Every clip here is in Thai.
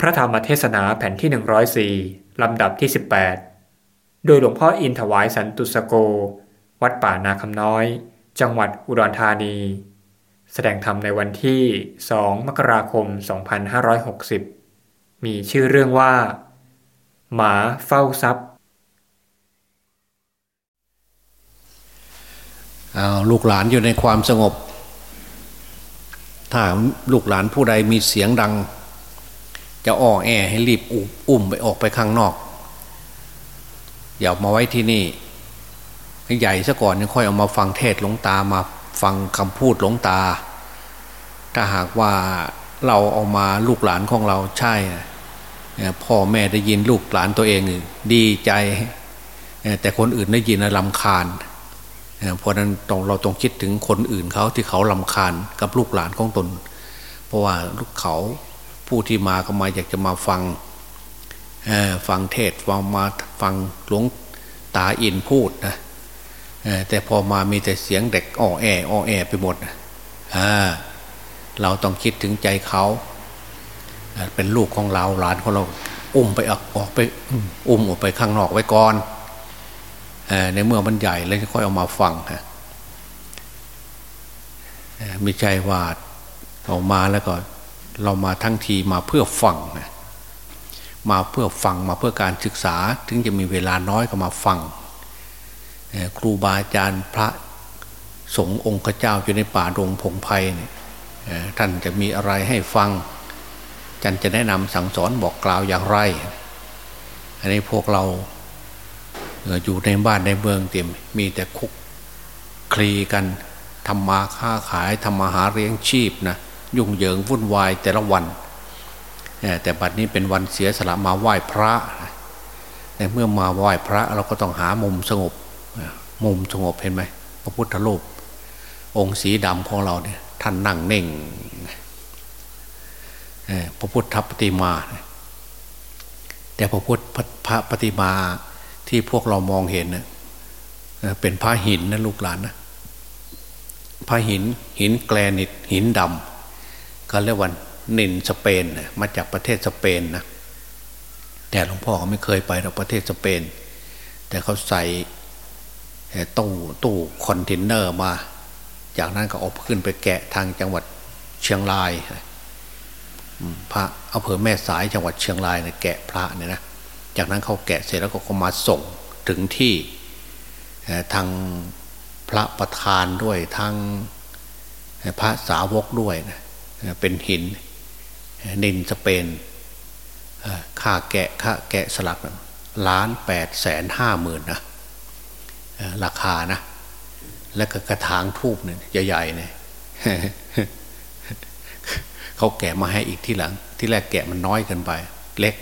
พระธรรมเทศนาแผ่นที่ 104 ลำดับที่ 18 โดยหลวงพ่ออินถวายสันตุสโก วัดป่านาคำน้อย จังหวัดอุดรธานี แสดงธรรมในวันที่ 2 มกราคม 2560 มีชื่อเรื่องว่า หมาเฝ้าทรัพย์ลูกหลานอยู่ในความสงบ ถ้าลูกหลานผู้ใดมีเสียงดัง จะอ้อแอให้รีบอุ้มไปออกไปข้างนอก อย่ามาไว้ที่นี่ให้ใหญ่ซะก่อนยังค่อยเอามาฟังเทศหลวงตามาฟังคำพูดหลวงตา ถ้าหากว่าเราเอามาลูกหลานของเราใช่พ่อแม่ได้ยินลูกหลานตัวเองดีใจ แต่คนอื่นได้ยินลำคาญเพราะนั้นต้องเราต้องคิดถึงคนอื่นเขาที่เขาลำคาญกับลูกหลานของตน เพราะว่าลูกเขา ผู้ที่มาก็มาอยากจะมาฟังฟังเทศฟังมาฟังหลวงตาอินพูดนะแต่พอมามีแต่เสียงเด็กอ้อแอ้อแอไปหมดเราต้องคิดถึงใจเขา เป็นลูกของเราหลานของเราอุ้มไปออกออกไปอุ้มออกไปข้างนอกไว้ก่อนในเมื่อมันใหญ่แล้วค่อยเอามาฟังฮะไม่ใช่ว่าออกมาแล้วก็ เรามาทั้งทีมาเพื่อฟังมาเพื่อฟังมาเพื่อการศึกษา ถึงจะมีเวลาน้อยก็มาฟังครูบาอาจารย์พระสงฆ์องค์เจ้าอยู่ในป่าดงพงไพ่เนี่ยท่านจะมีอะไรให้ฟังจันจะแนะนำสั่งสอนบอกกล่าวอย่างไร อันนี้พวกเราอยู่ในบ้านในเมืองเต็มมีแต่คุกคลีกันทำมาค้าขายทำมาหาเลี้ยงชีพนะ ยุ่งเหยิงวุ่นวายแต่ละวัน แต่บัดนี้เป็นวันเสียสละมาไหว้พระในเมื่อมาไหว้พระเราก็ต้องหามุมสงบ มุมสงบเห็นไหมพระพุทธรูปองค์สีดำของเราเนี่ยท่านนั่งเน่งพระพุทธปฏิมา แต่พระพุทธพระปฏิมาที่พวกเรามองเห็นนะเป็นพระหินนะลูกหลานนะพระหินหินแกรนิตหินดำ ก็เรียกว่าหินสเปนมาจากประเทศสเปนนะแต่หลวงพ่อเขาไม่เคยไปเราประเทศสเปน แต่เขาใส่ตู้ตู้คอนเทนเนอร์มา จากนั้นก็ออกขึ้นไปแกะทางจังหวัดเชียงรายพระอำเภอแม่สายจังหวัดเชียงรายเนี่ยแกะพระเนี่ยนะจากนั้นเขาแกะเสร็จแล้วก็มาส่งถึงที่ทางพระประธานด้วยทางพระสาวกด้วยนะ เป็นหินนินสเปนค่าแกะค่าแกะสลักล้านแปดแสนห้าหมื่นนะราคานะ แล้วก็กระถางทูบเนี่ยใหญ่ๆเนี่ยเขาแกะมาให้อีกที่หลัง ที่แรกแกะมันน้อยเกินไป เล็ก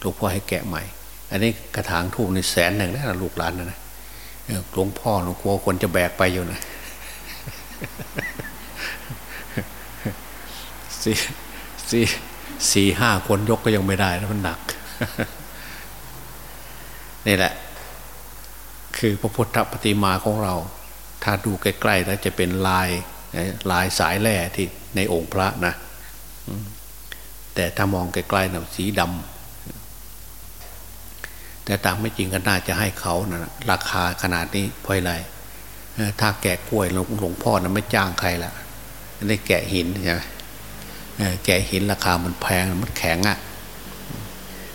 หลวงพ่อให้แกะใหม่ อันนี้กระถางทูบในแสนหนึ่งนะลูกหลานนะหลวงพ่อหลวงพ่อคนจะแบกไปอยู่นะ สี่สี่สี่ห้าคนยกก็ยังไม่ได้นะมันหนัก นี่แหละ คือพระพุทธปฏิมาของเรา ถ้าดูใกล้ๆแล้วจะเป็นลายลายสายแร่ที่ในองค์พระนะแต่ถ้ามองไกลๆนะสีดำแต่ตามไม่จริงก็น่าจะให้เขานะราคาขนาดนี้เพราะอะไรถ้าแกะกล้วยหลวงพ่อนะไม่จ้างใครละนี่แกะหินใช่ไหม แกะหินราคามันแพงมันแข็งอะ่ะ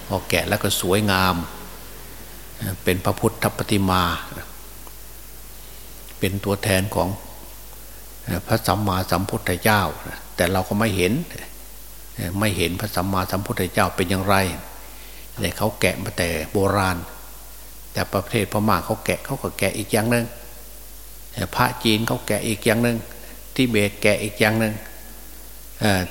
พอแกะแล้วก็สวยงาม เป็นพระพุทธปฏิมา เป็นตัวแทนของพระสัมมาสัมพุทธเจ้า แต่เราก็ไม่เห็น ไม่เห็นพระสัมมาสัมพุทธเจ้าเป็นอย่างไรเนี่ยเขาแกะมาแต่โบราณ แต่ประเทศพม่าเขาแกะเขาก็แกะอีกอย่างหนึ่งพระจีนเขาแกะอีกอย่างหนึ่งที่เบตแกะอีกอย่างหนึ่ง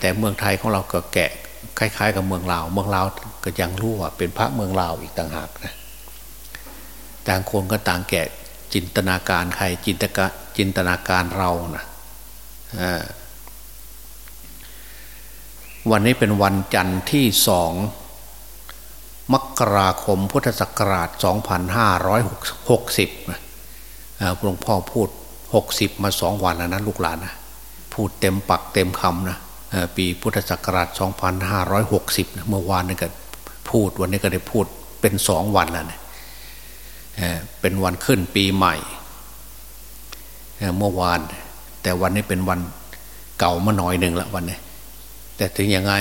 แต่เมืองไทยของเราก็แกะคล้ายๆ กับเมืองลาว เมืองลาวก็ยังรู้ว่าเป็นพระเมืองลาวอีกต่างหากนะต่างคนก็ต่างแกะจินตนาการใครจินตกะจินตนาการเรานะวันนี้เป็นวันจันทร์ที่สองมกราคมพุทธศักราช 2560หลวงพ่อพูด 60 มาสองวันแล้วนะลูกหลานนะพูดเต็มปักเต็มคำนะ ปีพุทธศักราช 2560 เมื่อวานนี่ก็พูดวันนี้ก็ได้พูดเป็นสองวันแล้วเนี่ยเป็นวันขึ้นปีใหม่เมื่อวาน แต่วันนี้เป็นวันเก่ามาหน่อยหนึ่งละวันนี้ แต่ถึงยังไง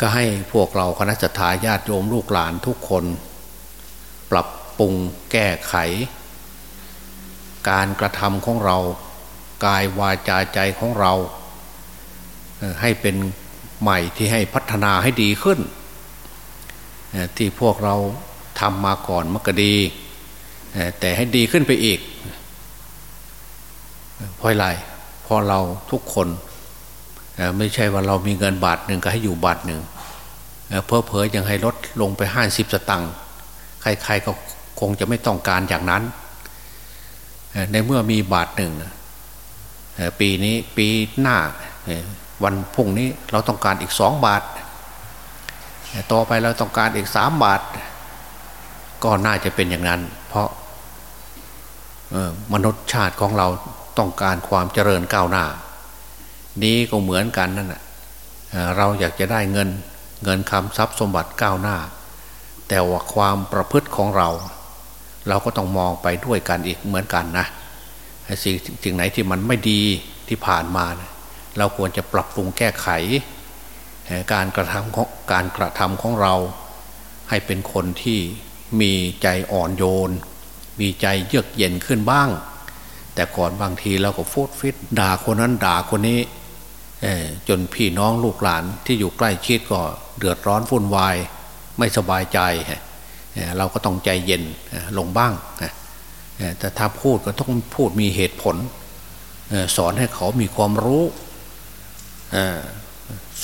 ก็ให้พวกเราคณะสัตยาญาติโยมลูกหลานทุกคน ปรับปรุงแก้ไข การกระทำของเรา กายวาจาใจของเรา ให้เป็นใหม่ที่ให้พัฒนาให้ดีขึ้น ที่พวกเราทำมาก่อนมันก็ดี แต่ให้ดีขึ้นไปอีกเพราะอะไรเพราะเราทุกคนไม่ใช่ว่าเรามีเงินบาทหนึ่งก็ให้อยู่บาทหนึ่งเพอเพอยังให้ลดลงไปห้าสิบสตังค์ใครๆก็คงจะไม่ต้องการอย่างนั้น ในเมื่อมีบาทหนึ่งปีนี้ปีหน้า วันพรุ่งนี้เราต้องการอีกสองบาท ต่อไปเราต้องการอีกสามบาท ก็น่าจะเป็นอย่างนั้น เพราะมนุษย์ชาติของเราต้องการความเจริญก้าวหน้า นี้ก็เหมือนกันนั่นแหละเราอยากจะได้เงินเงินคำทรัพย์สมบัติก้าวหน้า แต่ว่าความประพฤติของเรา เราก็ต้องมองไปด้วยกันอีกเหมือนกันนะสิ่งสิ่งไหนที่มันไม่ดีที่ผ่านมา เราควรจะปรับปรุงแก้ไข การกระทำของการกระทำของเรา ให้เป็นคนที่มีใจอ่อนโยน มีใจเยือกเย็นขึ้นบ้าง แต่ก่อนบางทีเราก็ฟูดฟิตด่าคนนั้นด่าคนนี้จนพี่น้องลูกหลานที่อยู่ใกล้ชิดก็เดือดร้อนวุ่นวาย ไม่สบายใจ เราก็ต้องใจเย็นลงบ้าง แต่ถ้าพูดก็ต้องพูดมีเหตุผล สอนให้เขามีความรู้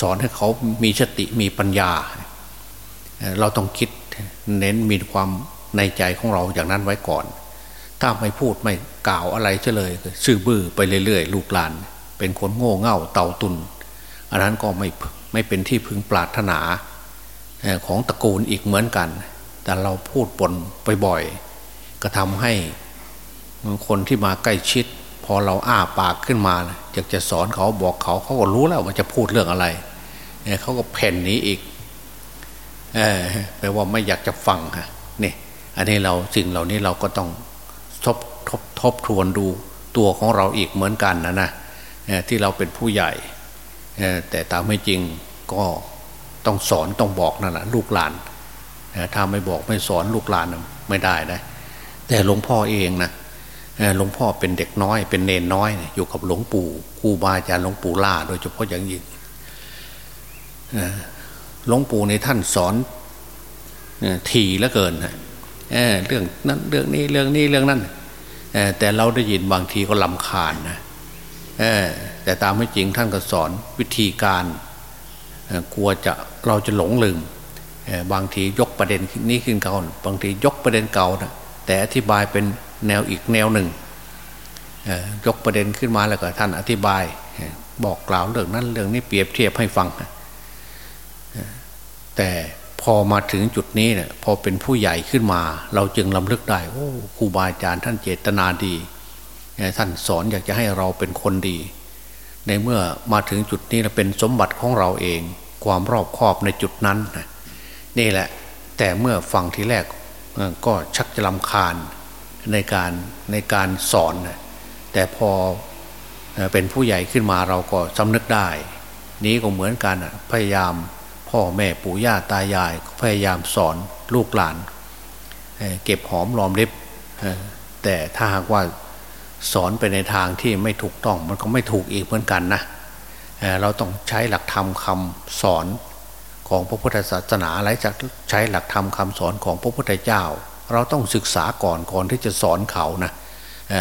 สอนให้เขามีสติมีปัญญา เราต้องคิดเน้นมีความในใจของเราอย่างนั้นไว้ก่อน ถ้าไม่พูดไม่กล่าวอะไรเฉลยซื่อบื้อไปเรื่อยๆ ลูกหลาน เป็นคนโง่เง่าเต่าตุน อันนั้นก็ไม่ไม่เป็นที่พึงปรารถนาของตระกูลอีกเหมือนกัน แต่เราพูดปนไปบ่อย ก็ทำให้คนที่มาใกล้ชิด พอเราอ้าปากขึ้นมาอยากจะสอนเขาบอกเขาเขาก็รู้แล้วว่าจะพูดเรื่องอะไรเขาก็เพ่นนี้อีกแปลว่าไม่อยากจะฟังฮะนี่อันนี้เราสิ่งเหล่านี้เราก็ต้องทบทบทบทวนดูตัวของเราอีกเหมือนกันนะนะที่เราเป็นผู้ใหญ่แต่ตามไม่จริงก็ต้องสอนต้องบอกนั่นแหละลูกหลานถ้าไม่บอกไม่สอนลูกหลานไม่ได้นะแต่หลวงพ่อเองนะ หลวงพ่อเป็นเด็กน้อย เป็นเนนน้อย อยู่กับหลวงปู่ครูบาอาจารย์หลวงปู่ล่า โดยเฉพาะอย่างยิ่งหลวงปู่ในท่านสอนทีเหลือเกินเเรื่องนั้นเรื่องนี้เรื่องนี้เรื่องนั้นแต่เราได้ยินบางทีก็ลำคาญนะแต่ตามไม่จริงท่านก็สอนวิธีการกลัวจะเราจะหลงลืมบางทียกประเด็นนี้ขึ้นเก่าบางทียกประเด็นเก่านะแต่อธิบายเป็น แนวอีกแนวหนึ่งยกประเด็นขึ้นมาแล้วก็ท่านอธิบาย บอกกล่าวเรื่องนั้นเรื่องนี้เปรียบเทียบให้ฟัง แต่พอมาถึงจุดนี้เนี่ยพอเป็นผู้ใหญ่ขึ้นมา เราจึงลำลึกได้โอ้ครูบาอาจารย์ท่านเจตนาดี ท่านสอนอยากจะให้เราเป็นคนดี ในเมื่อมาถึงจุดนี้เราเป็นสมบัติของเราเอง ความรอบคอบในจุดนั้นนี่แหละ แต่เมื่อฟังทีแรกก็ชักจะลำคาญ ในการในการสอน แต่พอเป็นผู้ใหญ่ขึ้นมาเราก็สำนึกได้ นี้ก็เหมือนกันพยายามพ่อแม่ปู่ย่าตายายพยายามสอนลูกหลาน เก็บหอมรอมริบแต่ถ้าหากว่าสอนไปในทางที่ไม่ถูกต้องมันก็ไม่ถูกอีกเหมือนกันนะเราต้องใช้หลักธรรมคำสอนของพระพุทธศาสนาอะไรจากใช้หลักธรรมคาสอนของพระพุทธเจ้า เราต้องศึกษาก่อนก่อนที่จะสอนเขานะ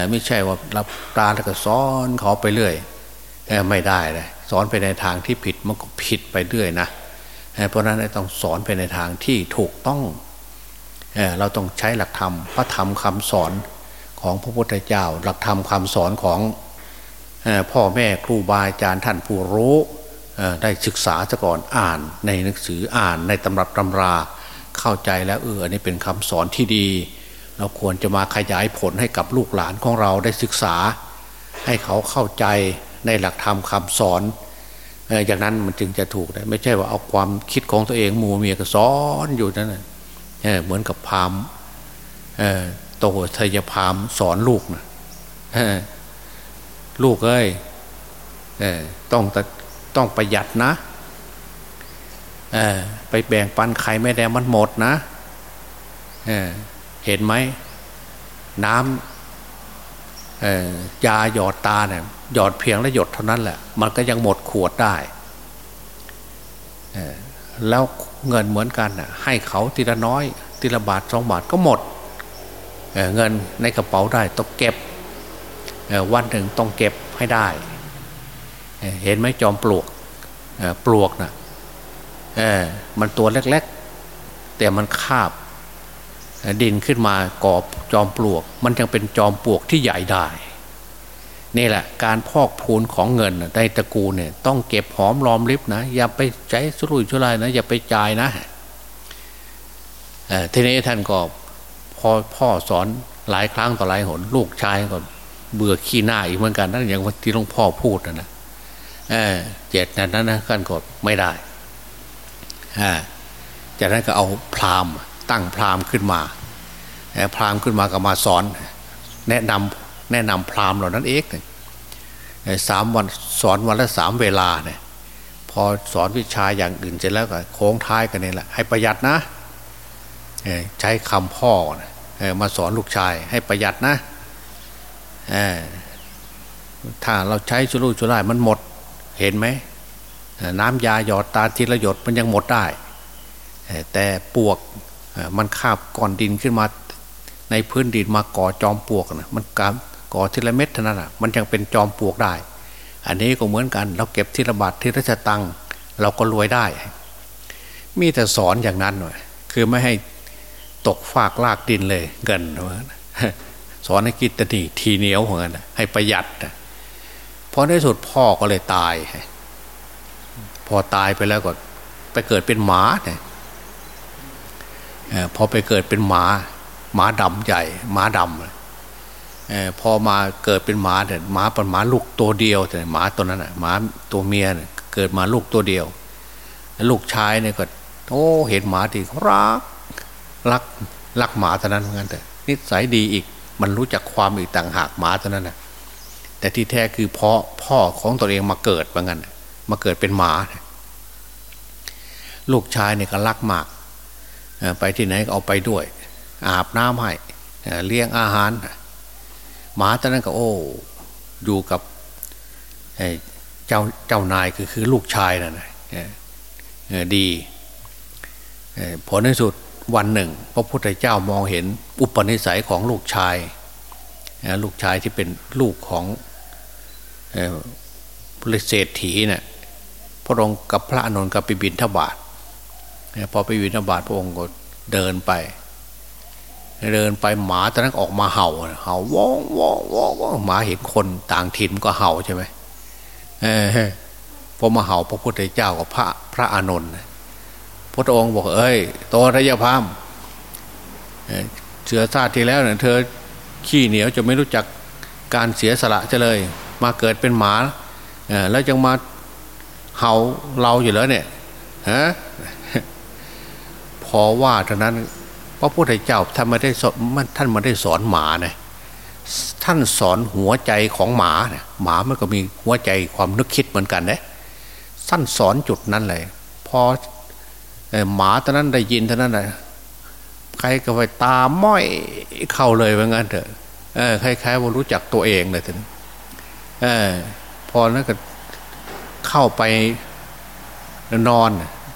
ไม่ใช่ว่ารับตาแล้วก็สอนเขาไปเรื่อยไม่ได้เลยสอนไปในทางที่ผิดมันก็ผิดไปเรื่อยนะเพราะนั้นต้องสอนไปในทางที่ถูกต้องเราต้องใช้หลักธรรมพระธรรมคำสอนของพระพุทธเจ้า หลักธรรมคำสอนของพ่อแม่ครูบาอาจารย์ท่านผู้รู้ได้ศึกษาซะก่อนอ่านในหนังสืออ่านในตำรับตำรา เข้าใจแล้วเอออันนี้เป็นคำสอนที่ดี เราควรจะมาขยายผลให้กับลูกหลานของเราได้ศึกษา ให้เขาเข้าใจในหลักธรรมคาสอนอย่างนั้นมันจึงจะถูกนะไม่ใช่ว่าเอาความคิดของตัวเองมูเมียก็สอนอยู่นั่นเหมือนกับพามโตทยพามสอนลูกนะลูกเอ้ยต้องต้องประหยัดนะ ไปแบ่งปันใครไม่ได้มันหมดนะเเห็นไหม น้ำยาหยอดตาเนี่ยหยอดเพียงและหยดเท่านั้นแหละ มันก็ยังหมดขวดได้แล้วเงินเหมือนกันนะให้เขาทีละน้อย ทีละบาทสองบาทก็หมดเเงินในกระเป๋าได้ต้องเก็บวันหนึ่งต้องเก็บให้ได้ เห็นไหมจอมปลวกปลวกนะ่ะ เออมันตัวเล็กๆ แต่มันคาบดินขึ้นมากอบจอมปลวก มันยังเป็นจอมปลวกที่ใหญ่ได้นี่แหละการพอกพูนของเงินในตระกูลเนี่ยต้องเก็บหอมรอมริบนะ อย่าไปใช้สุรุ่ยชุรายนะ อย่าไปจ่ายนะทีนี้ท่านก็พอพ่อสอนหลายครั้งต่อหลายหน ลูกชายก็เบื่อขี้หน้าอีกเหมือนกันนั่นอย่างที่หลวงพ่อพูดนะนะเจ็ดนั้นนะท่านก็ไม่ได้ จากนั้นก็เอาพราหมณ์ตั้งพราหมณ์ขึ้นมา พราหมณ์ขึ้นมาก็มาสอน แนะนำแนะนำพราหมณ์เหล่านั้นเองสามวันสอนวันละสามเวลาเนี่ยพอสอนวิชาอย่างอื่นเสร็จแล้วก็โค้งท้ายกันนี่แหละให้ประหยัดนะใช้คำพ่อมาสอนลูกชายให้ประหยัดนะถ้าเราใช้ชุรุ่ยชุร่ายมันหมดเห็นไหม น้ำยาหยอดตาทีละหยดมันยังหมดได้ แต่ปวกมันคาบก้อนดินขึ้นมา ในพื้นดินมาก่อจอมปวกนะมันก่อทีละเม็ดเท่านั้นอะมันยังเป็นจอมปวกได้ อันนี้ก็เหมือนกัน เราเก็บทีละบาททีละตังเราก็รวยได้ มีแต่สอนอย่างนั้นหน่อยคือไม่ให้ตกฟากลากดินเลยเงินสอนให้กินตนีทีเหนียวเหมือนกันให้ประหยัดพอในสุดพ่อก็เลยตาย อตายไปแล้วก็ไปเกิดเป็นหมาเนี่ยพอไปเกิดเป็นหมา หมาดำใหญ่ หมาดำพอมาเกิดเป็นหมาเนี่ยหมาเป็นหมาลูกตัวเดียวแต่หมาตัวนั้นอะหมาตัวเมียเนี่ยเกิดมาลูกตัวเดียว ลูกชายเนี่ยก็โอ้เห็นหมาดีรักรักรักหมาเท่านั้นเหมือนกันแต่นิสัยดีอีกมันรู้จักความอีกต่างหากหมาเท่านั้นนะแต่ที่แท้คือเพ่อพ่อของตัวเองมาเกิดเหมือนกัน มาเกิดเป็นหมา ลูกชายเนี่ยก็รักมากไปที่ไหนก็เอาไปด้วย อาบน้ำให้เลี้ยงอาหาร หมาตอนนั้นก็โอ้อยู่กับเจ้าเจ้านายคือคือลูกชายนั่นดีผลในสุดวันหนึ่ง พระพุทธเจ้ามองเห็นอุปนิสัยของลูกชาย ลูกชายที่เป็นลูกของเศรษฐีเนะี่ย ระองค์กับพระอนุนกับไปบินทบาทพอไปบินทบาทพระองค์ก็เดินไป เดินไปหมาตอนนั้นออกมาเห่าเห่าว่องว่องว่องว่องหมาเห็นคนต่างถิ่นก็เห่าใช่ไหมพอมาเห่าพระพุทธเจ้ากับพระพระอานนท์พระองค์บอก เอ้ยโตระยะพามเสือซาที่แล้วเนี่ยเธอขี้เหนียวจะไม่รู้จักการเสียสละจะเลย มาเกิดเป็นหมาแล้วยังมา เห่าเราอยู่แล้วเนี่ยฮะพอว่าเท่านั้นพระพุทธเจ้าท่านไม่ได้สอนท่านไม่ได้สอนหมาเนี่ยท่านสอนหัวใจของหมาเนี่ยหมามันก็มีหัวใจความนึกคิดเหมือนกันเนี่ยท่านสอนจุดนั้นเลยพอหมาตอนนั้นได้ยินเท่านั้นเลยใครก็ไปตาม้อยเข้าเลยว่างั้นเถอะเออคล้ายๆว่ารู้จักตัวเองเลยท่านเออพอนั้นก็ เข้าไปนอน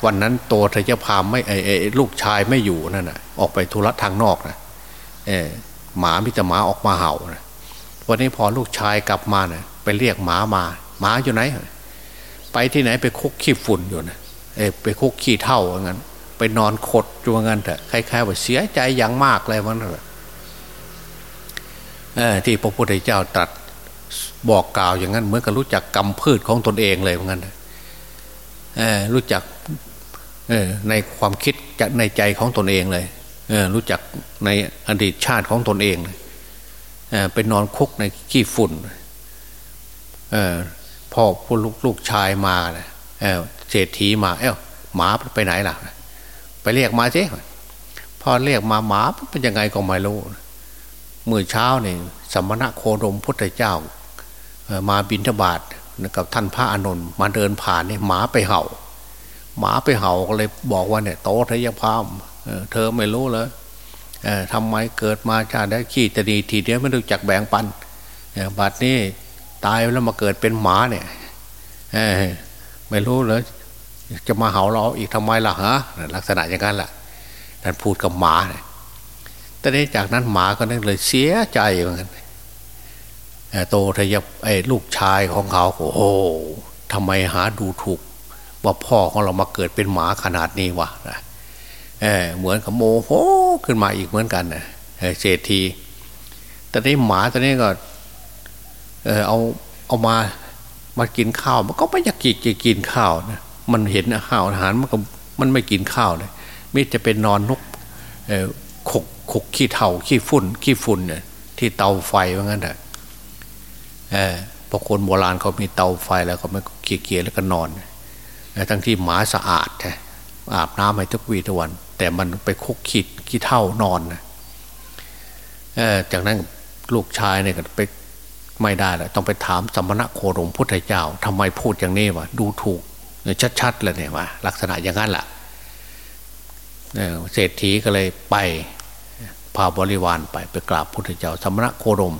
วันนั้นโตทยพามไม่ไอ้ลูกชายไม่อยู่นั่นนะออกไปธุระทางนอกนะเออหมาพิจหมาออกมาเห่านะวันนี้พอลูกชายกลับมานะ่ยไปเรียกหมามา หมาอยู่ไหน ไปที่ไหนไปคุกขี้ฝุ่นอยู่นะเออไปคุกขี้เท่าอย่างนั้น ไปนอนขดจูงกันเถอะคล้ายๆว่าเสียใจอย่างมากเลยมันเลยที่พระพุทธเจ้าตรัส บอกกล่าวอย่างนั้นเหมือนกับรู้จักกรรมพืชของตนเองเลยเหมือนกันรู้จักในความคิดจในใจของตนเองเลยรู้จักในอดีตชาติของตนเองเป็นนอนคุกในขี้ฝุ่นพ่อผู้ลูกลูกชายมาเเศรษฐีมา เอ้าหมาไปไหนล่ะ ไปเรียกมาสิพอเรียกมาหมาเป็นยังไงก็ไม่รู้เมื่อเช้านี่ยสมณะโคดมพุทธเจ้า มาบินทบาทกับท่านพระอานนท์มาเดินผ่านเนี่ยหมาไปเห่า หมาไปเห่าก็เลยบอกว่าเนี่ยโตทยพามเธอไม่รู้เลยทำไมเกิดมาชาติได้ขี้ตนีทีเดียวไม่รู้จักแบ่งปันบัดนี้ตายแล้วมาเกิดเป็นหมาเนี่ยไม่รู้เลยจะมาเห่าเราอีกทำไมล่ะฮะลักษณะอย่างนั้นแหละท่านพูดกับหมาเนี่ยแต่นี้จากนั้นหมาก็นึกเลยเสียใจเหมือนกัน โตทยบไอ้ลูกชายของเขาโอ้โหทำไมหาดูถูก ว่าพ่อของเรามาเกิดเป็นหมาขนาดนี้วะเออเหมือนกับโมโหขึ้นมาอีกเหมือนกันนะเศรษฐีแต่นี้หมาตัวนี้ก็เออเอาเอามามากินข้าวมันก็ไม่อยากกินจะกินข้าวนะมันเห็นอาหารอาหารมันก็มันไม่กินข้าวเลยมิจะเป็นนอนนกเออขกขกขี้เถาขี้ฝุ่นขี้ฝุ่นเนี่ยที่เตาไฟว่างั้นเถอะ เออพอคนโบราณเขามีเตาไฟแล้วก็ไม่เกียเกียแล้วก็นอนทั้งที่หมาสะอาดอาบน้ำให้ทุกวีทุกวัน แต่มันไปคุกขีดขี้เท่านอนนะจากนั้นลูกชายเนี่ยก็ไปไม่ได้แล้วต้องไปถามสมณะโคดมพุทธเจ้าทำไมพูดอย่างนี้วะดูถูกชัดๆเลยเนี่ยว่าลักษณะอย่างนั้นแหละเศรษฐีก็เลยไปพาบริวารไปไปกราบพุทธเจ้าสมณะโคดม